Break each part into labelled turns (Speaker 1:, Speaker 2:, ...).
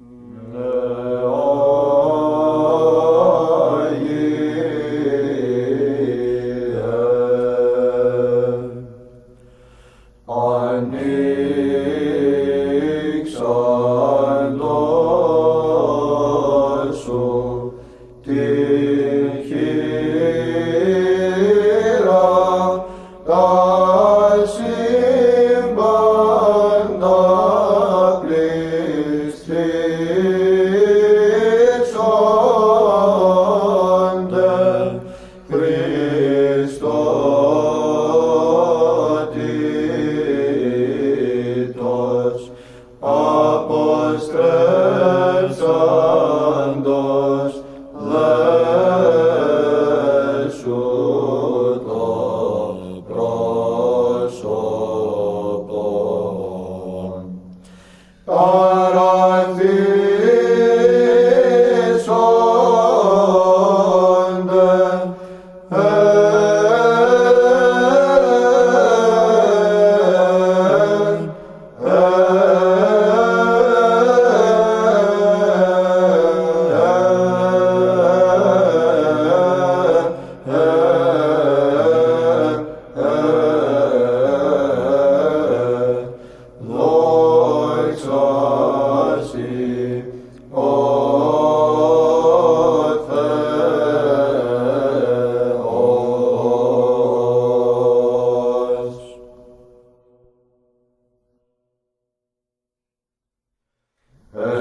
Speaker 1: Mm. Senhor.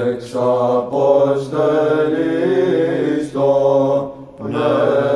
Speaker 1: εξ αποστελείς το. Ναι.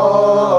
Speaker 1: Oh.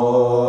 Speaker 1: Το